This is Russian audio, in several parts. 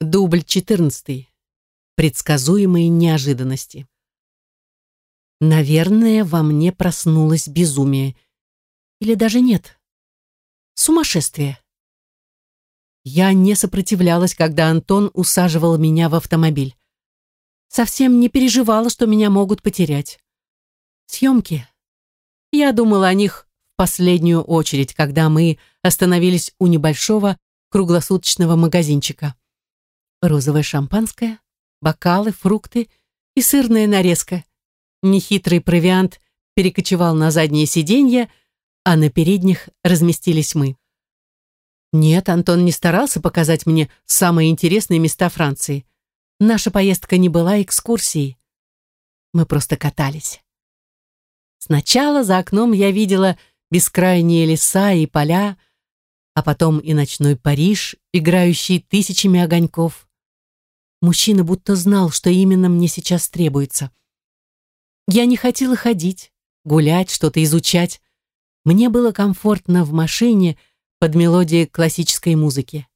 Дубль 14. Предсказуемые неожиданности. Наверное, во мне проснулось безумие. Или даже нет. Сумасшествие. Я не сопротивлялась, когда Антон усаживал меня в автомобиль. Совсем не переживала, что меня могут потерять. Съемки. Я думала о них в последнюю очередь, когда мы остановились у небольшого круглосуточного магазинчика розовое шампанское, бокалы, фрукты и сырная нарезка. Нехитрый провиант перекочевал на заднее сиденье, а на передних разместились мы. Нет, Антон не старался показать мне самые интересные места Франции. Наша поездка не была экскурсией. Мы просто катались. Сначала за окном я видела бескрайние леса и поля, а потом и ночной Париж, играющий тысячами огоньков. Мужчина будто знал, что именно мне сейчас требуется. Я не хотела ходить, гулять, что-то изучать. Мне было комфортно в машине под мелодией классической музыки.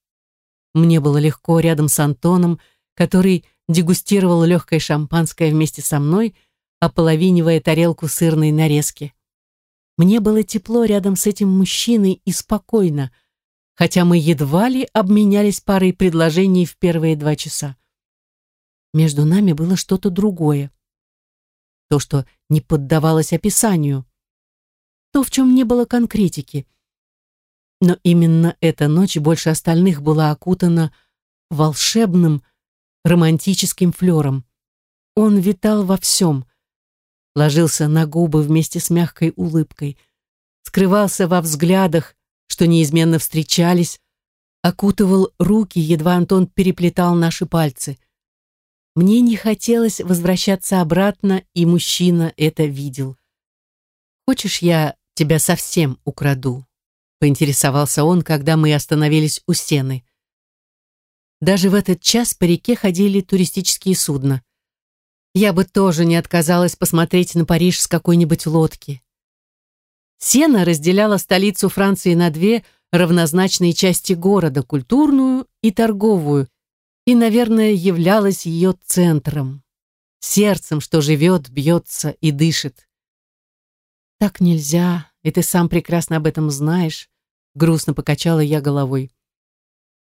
Мне было легко рядом с Антоном, который дегустировал легкое шампанское вместе со мной, ополовинивая тарелку сырной нарезки. Мне было тепло рядом с этим мужчиной и спокойно, хотя мы едва ли обменялись парой предложений в первые два часа. Между нами было что-то другое. То, что не поддавалось описанию. То, в чем не было конкретики. Но именно эта ночь больше остальных была окутана волшебным, романтическим флером. Он витал во всем. Ложился на губы вместе с мягкой улыбкой. Скрывался во взглядах, что неизменно встречались, окутывал руки, едва Антон переплетал наши пальцы — мне не хотелось возвращаться обратно, и мужчина это видел. «Хочешь, я тебя совсем украду?» поинтересовался он, когда мы остановились у стены. Даже в этот час по реке ходили туристические судна. Я бы тоже не отказалась посмотреть на Париж с какой-нибудь лодки. Сена разделяла столицу Франции на две равнозначные части города, культурную и торговую, и, наверное, являлась ее центром, сердцем, что живет, бьется и дышит. «Так нельзя, и ты сам прекрасно об этом знаешь», грустно покачала я головой.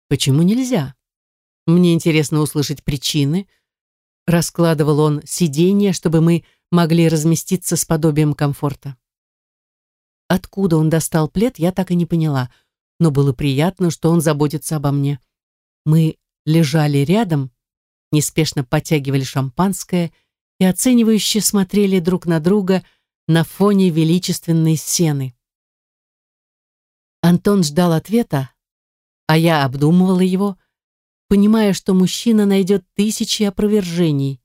«Почему нельзя? Мне интересно услышать причины». Раскладывал он сиденье, чтобы мы могли разместиться с подобием комфорта. Откуда он достал плед, я так и не поняла, но было приятно, что он заботится обо мне. Мы лежали рядом, неспешно потягивали шампанское и оценивающе смотрели друг на друга на фоне величественной сены. Антон ждал ответа, а я обдумывала его, понимая, что мужчина найдет тысячи опровержений.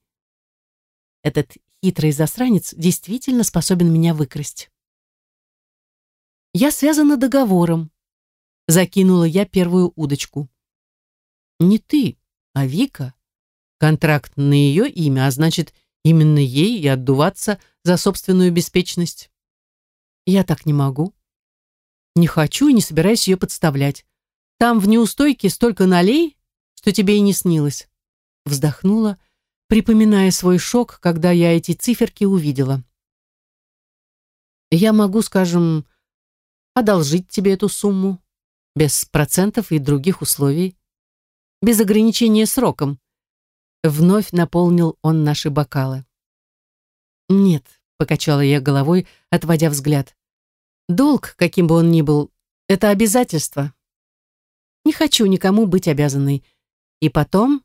Этот хитрый засранец действительно способен меня выкрасть. Я связана договором, закинула я первую удочку. Не ты, а Вика. Контракт на ее имя, а значит, именно ей и отдуваться за собственную беспечность. Я так не могу. Не хочу и не собираюсь ее подставлять. Там в неустойке столько налей, что тебе и не снилось. Вздохнула, припоминая свой шок, когда я эти циферки увидела. Я могу, скажем, одолжить тебе эту сумму без процентов и других условий без ограничения сроком. Вновь наполнил он наши бокалы. «Нет», — покачала я головой, отводя взгляд. «Долг, каким бы он ни был, это обязательство. Не хочу никому быть обязанной. И потом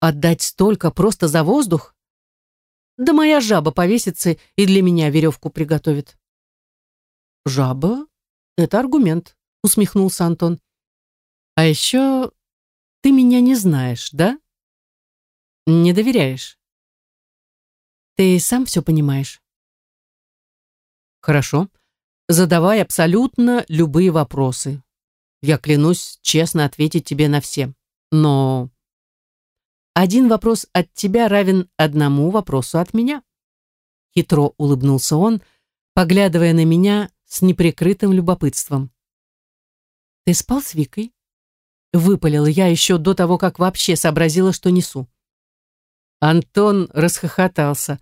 отдать столько просто за воздух? Да моя жаба повесится и для меня веревку приготовит». «Жаба — это аргумент», — усмехнулся Антон. «А еще ты меня не знаешь, да? Не доверяешь? Ты сам все понимаешь? Хорошо. Задавай абсолютно любые вопросы. Я клянусь честно ответить тебе на все. Но один вопрос от тебя равен одному вопросу от меня. Хитро улыбнулся он, поглядывая на меня с неприкрытым любопытством. Ты спал с Викой? Выпалила я еще до того, как вообще сообразила, что несу. Антон расхохотался.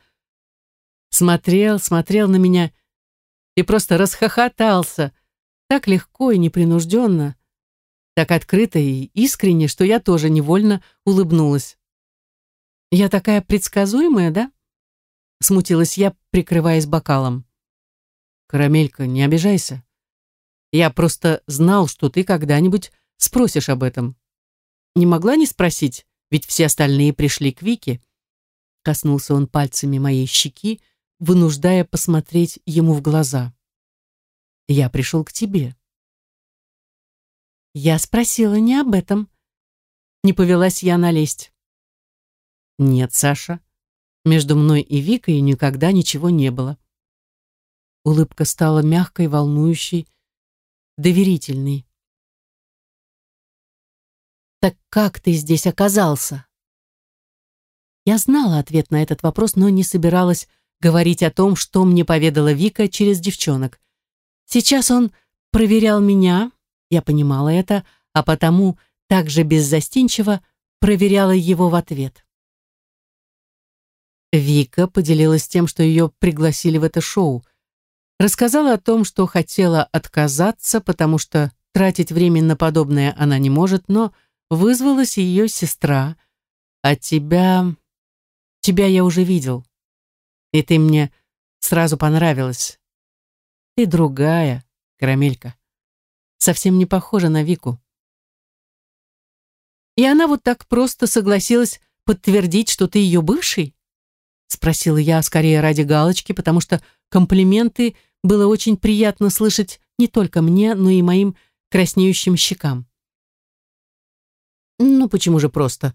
Смотрел, смотрел на меня и просто расхохотался. Так легко и непринужденно, так открыто и искренне, что я тоже невольно улыбнулась. «Я такая предсказуемая, да?» Смутилась я, прикрываясь бокалом. «Карамелька, не обижайся. Я просто знал, что ты когда-нибудь спросишь об этом. Не могла не спросить, ведь все остальные пришли к Вике». Коснулся он пальцами моей щеки, вынуждая посмотреть ему в глаза. «Я пришел к тебе». Я спросила не об этом. Не повелась я налезть. Нет, Саша, между мной и Викой никогда ничего не было. Улыбка стала мягкой, волнующей, доверительной. «Так как ты здесь оказался?» Я знала ответ на этот вопрос, но не собиралась говорить о том, что мне поведала Вика через девчонок. Сейчас он проверял меня, я понимала это, а потому также беззастенчиво проверяла его в ответ. Вика поделилась тем, что ее пригласили в это шоу. Рассказала о том, что хотела отказаться, потому что тратить время на подобное она не может, но вызвалась ее сестра. А тебя... Тебя я уже видел. И ты мне сразу понравилась. Ты другая, карамелька совсем не похожа на Вику. И она вот так просто согласилась подтвердить, что ты ее бывший? Спросила я скорее ради галочки, потому что комплименты было очень приятно слышать не только мне, но и моим краснеющим щекам. Ну, почему же просто?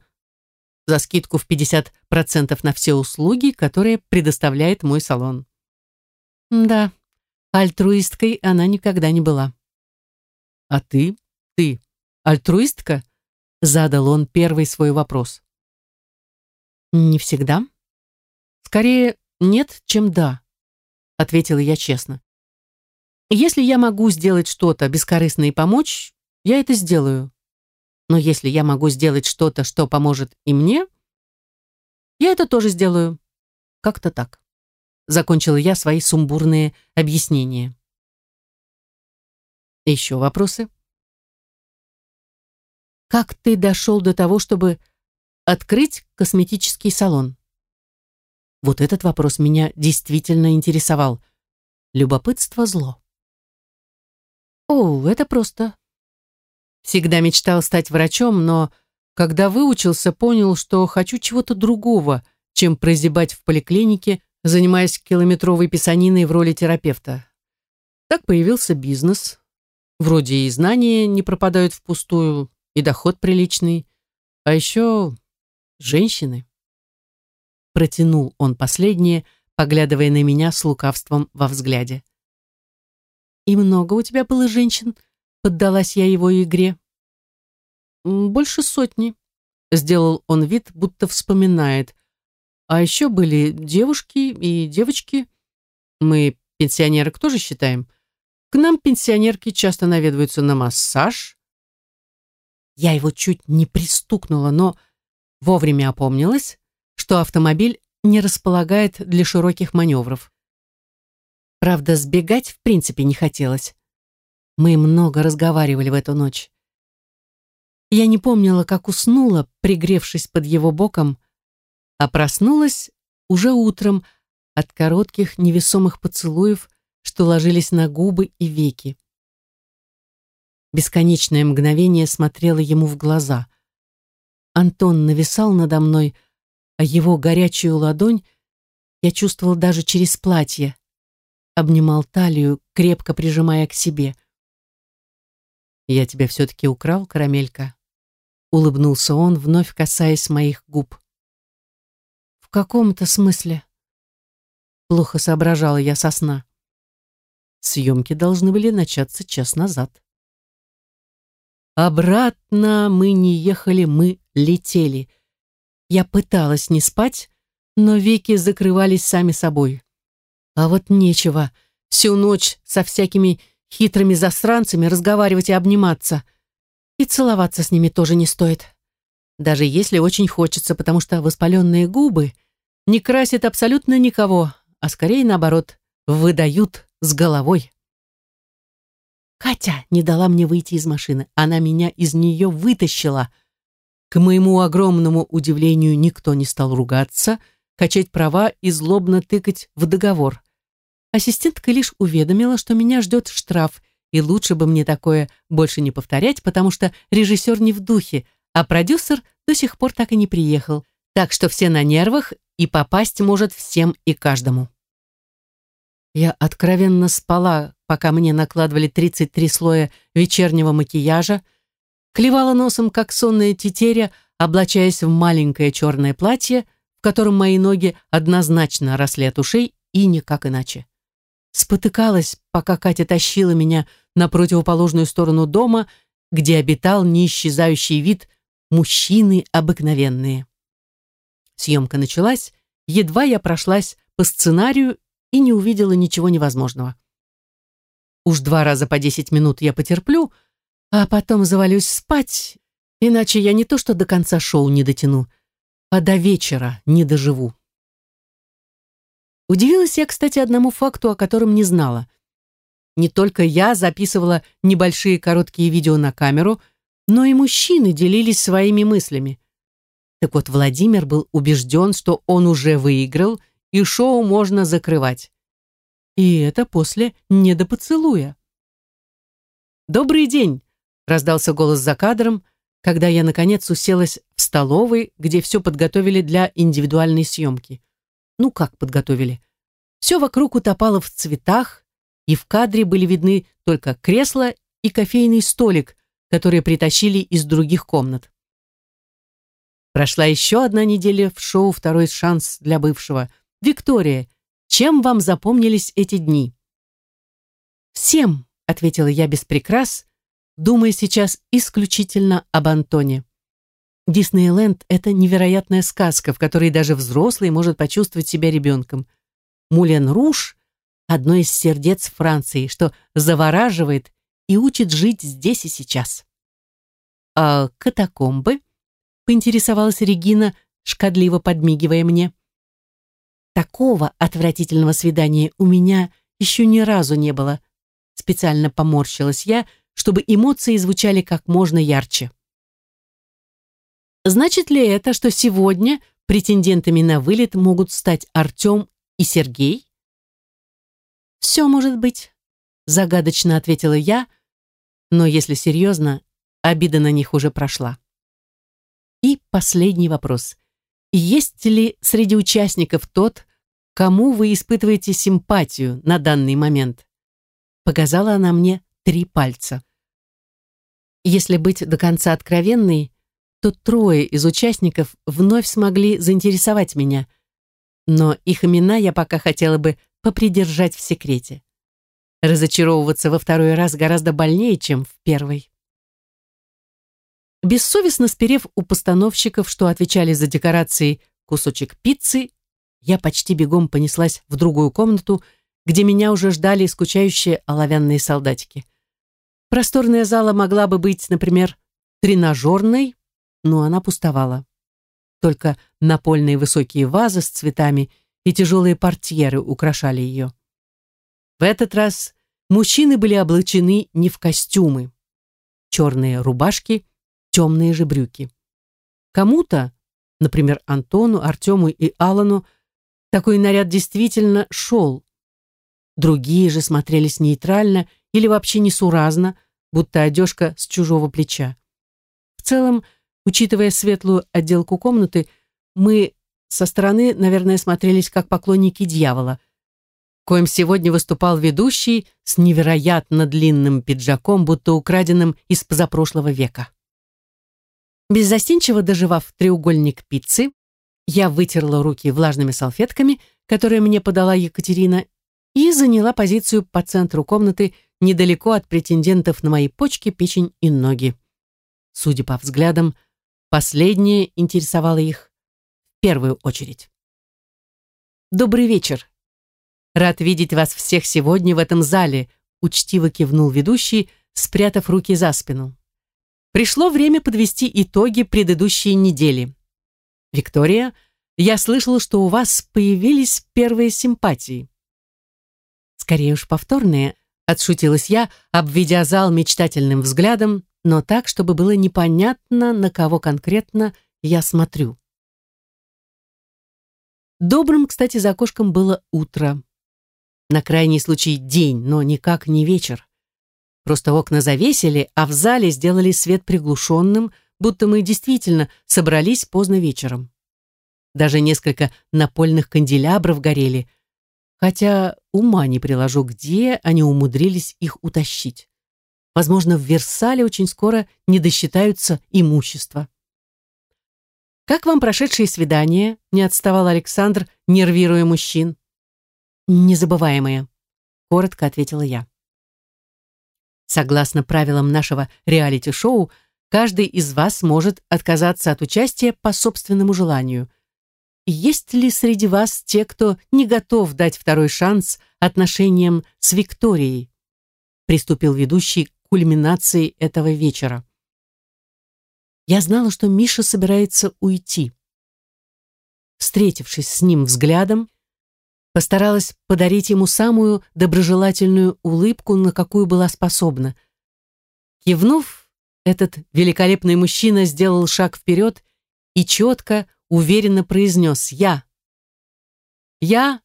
За скидку в 50% на все услуги, которые предоставляет мой салон. Да, альтруисткой она никогда не была. «А ты? Ты альтруистка?» Задал он первый свой вопрос. «Не всегда. Скорее, нет, чем да», ответила я честно. «Если я могу сделать что-то бескорыстно и помочь, я это сделаю. Но если я могу сделать что-то, что поможет и мне, я это тоже сделаю. Как-то так». Закончила я свои сумбурные объяснения. Еще вопросы? Как ты дошел до того, чтобы открыть косметический салон? Вот этот вопрос меня действительно интересовал. Любопытство зло. О, это просто. Всегда мечтал стать врачом, но когда выучился, понял, что хочу чего-то другого, чем прозябать в поликлинике, занимаясь километровой писаниной в роли терапевта. Так появился бизнес, Вроде и знания не пропадают впустую, и доход приличный. А еще женщины. Протянул он последнее, поглядывая на меня с лукавством во взгляде. «И много у тебя было женщин?» Поддалась я его игре. «Больше сотни», — сделал он вид, будто вспоминает. «А еще были девушки и девочки. Мы пенсионерок тоже считаем. К нам пенсионерки часто наведываются на массаж. Я его чуть не пристукнула, но вовремя опомнилась, что автомобиль не располагает для широких маневров. Правда, сбегать в принципе не хотелось. Мы много разговаривали в эту ночь. Я не помнила, как уснула, пригревшись под его боком, а проснулась уже утром от коротких невесомых поцелуев, что ложились на губы и веки. Бесконечное мгновение смотрела ему в глаза. Антон нависал надо мной, а его горячую ладонь я чувствовал даже через платье. Обнимал талию, крепко прижимая к себе. «Я тебя все-таки украл, карамелька?» Улыбнулся он, вновь касаясь моих губ. «В каком-то смысле?» Плохо соображала я со сна. Съемки должны были начаться час назад. Обратно мы не ехали, мы летели. Я пыталась не спать, но веки закрывались сами собой. А вот нечего всю ночь со всякими хитрыми засранцами разговаривать и обниматься. И целоваться с ними тоже не стоит. Даже если очень хочется, потому что воспаленные губы не красят абсолютно никого, а скорее наоборот, выдают с головой. Катя не дала мне выйти из машины. Она меня из нее вытащила. К моему огромному удивлению, никто не стал ругаться, качать права и злобно тыкать в договор. Ассистентка лишь уведомила, что меня ждет штраф, и лучше бы мне такое больше не повторять, потому что режиссер не в духе, а продюсер до сих пор так и не приехал. Так что все на нервах, и попасть может всем и каждому. Я откровенно спала, пока мне накладывали 33 слоя вечернего макияжа, клевала носом, как сонная тетеря, облачаясь в маленькое черное платье, в котором мои ноги однозначно росли от ушей и никак иначе спотыкалась, пока Катя тащила меня на противоположную сторону дома, где обитал неисчезающий вид мужчины обыкновенные. Съемка началась, едва я прошлась по сценарию и не увидела ничего невозможного. Уж два раза по десять минут я потерплю, а потом завалюсь спать, иначе я не то что до конца шоу не дотяну, а до вечера не доживу. Удивилась я, кстати, одному факту, о котором не знала. Не только я записывала небольшие короткие видео на камеру, но и мужчины делились своими мыслями. Так вот, Владимир был убежден, что он уже выиграл, и шоу можно закрывать. И это после недопоцелуя. «Добрый день!» — раздался голос за кадром, когда я, наконец, уселась в столовой, где все подготовили для индивидуальной съемки. Ну как подготовили? Все вокруг утопало в цветах, и в кадре были видны только кресло и кофейный столик, которые притащили из других комнат. Прошла еще одна неделя в шоу «Второй шанс для бывшего». «Виктория, чем вам запомнились эти дни?» «Всем», — ответила я без прикрас, думая сейчас исключительно об Антоне. Диснейленд — это невероятная сказка, в которой даже взрослый может почувствовать себя ребенком. Мулен Руш — одно из сердец Франции, что завораживает и учит жить здесь и сейчас. «А катакомбы?» — поинтересовалась Регина, шкодливо подмигивая мне. «Такого отвратительного свидания у меня еще ни разу не было», — специально поморщилась я, чтобы эмоции звучали как можно ярче. Значит ли это, что сегодня претендентами на вылет могут стать Артем и Сергей? Все может быть, загадочно ответила я, но если серьезно, обида на них уже прошла. И последний вопрос. Есть ли среди участников тот, кому вы испытываете симпатию на данный момент? Показала она мне три пальца. Если быть до конца откровенной, то трое из участников вновь смогли заинтересовать меня, но их имена я пока хотела бы попридержать в секрете. Разочаровываться во второй раз гораздо больнее, чем в первый. Бессовестно сперев у постановщиков, что отвечали за декорации кусочек пиццы, я почти бегом понеслась в другую комнату, где меня уже ждали скучающие оловянные солдатики. Просторная зала могла бы быть, например, тренажерной, но она пустовала. Только напольные высокие вазы с цветами и тяжелые портьеры украшали ее. В этот раз мужчины были облачены не в костюмы. Черные рубашки, темные же брюки. Кому-то, например, Антону, Артему и Алану, такой наряд действительно шел. Другие же смотрелись нейтрально или вообще несуразно, будто одежка с чужого плеча. В целом, Учитывая светлую отделку комнаты, мы со стороны, наверное, смотрелись как поклонники дьявола, коим сегодня выступал ведущий с невероятно длинным пиджаком, будто украденным из позапрошлого века. Беззастенчиво доживав треугольник пиццы, я вытерла руки влажными салфетками, которые мне подала Екатерина, и заняла позицию по центру комнаты недалеко от претендентов на мои почки, печень и ноги. Судя по взглядам, Последнее интересовало их в первую очередь. «Добрый вечер. Рад видеть вас всех сегодня в этом зале», учтиво кивнул ведущий, спрятав руки за спину. Пришло время подвести итоги предыдущей недели. Виктория, я слышала, что у вас появились первые симпатии. Скорее уж повторные, отшутилась я, обведя зал мечтательным взглядом, но так, чтобы было непонятно, на кого конкретно я смотрю. Добрым, кстати, за окошком было утро. На крайний случай день, но никак не вечер. Просто окна завесили, а в зале сделали свет приглушенным, будто мы действительно собрались поздно вечером. Даже несколько напольных канделябров горели, хотя ума не приложу, где они умудрились их утащить. Возможно, в Версале очень скоро не досчитаются имущества. «Как вам прошедшее свидание?» — не отставал Александр, нервируя мужчин. «Незабываемое», — коротко ответила я. Согласно правилам нашего реалити-шоу, каждый из вас может отказаться от участия по собственному желанию. Есть ли среди вас те, кто не готов дать второй шанс отношениям с Викторией? Приступил ведущий к кульминации этого вечера. Я знала, что Миша собирается уйти. Встретившись с ним взглядом, постаралась подарить ему самую доброжелательную улыбку, на какую была способна. Кивнув, этот великолепный мужчина сделал шаг вперед и четко, уверенно произнес «Я». «Я»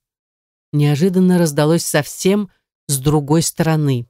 неожиданно раздалось совсем с другой стороны.